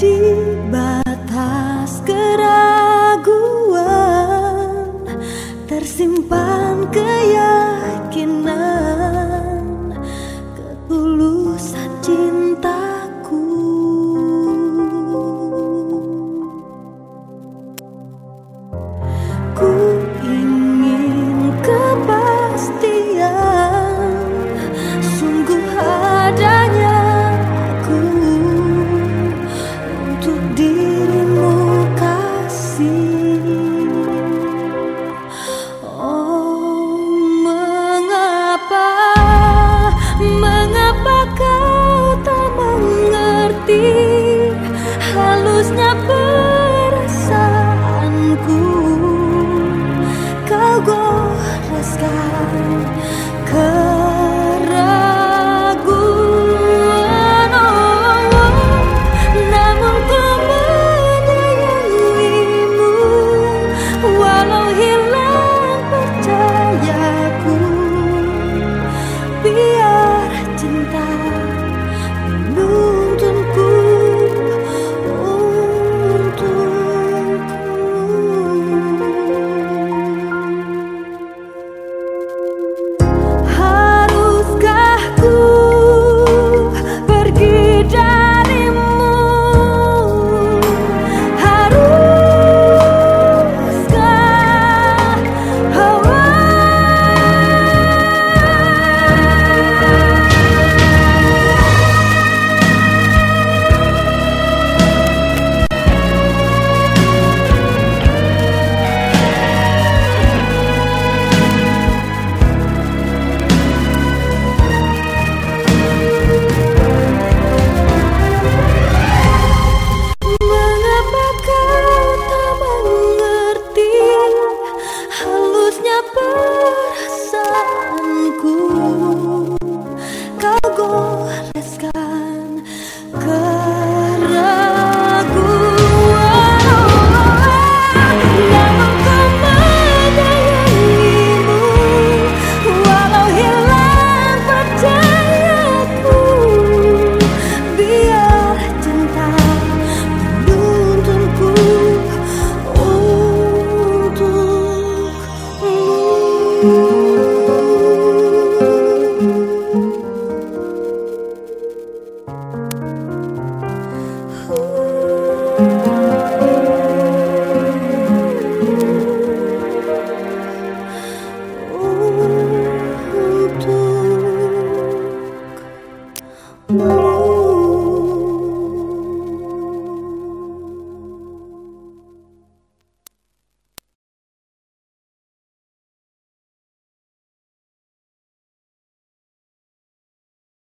di batas keraguan tersimpan keyakinan ketulusan cintaku. Ku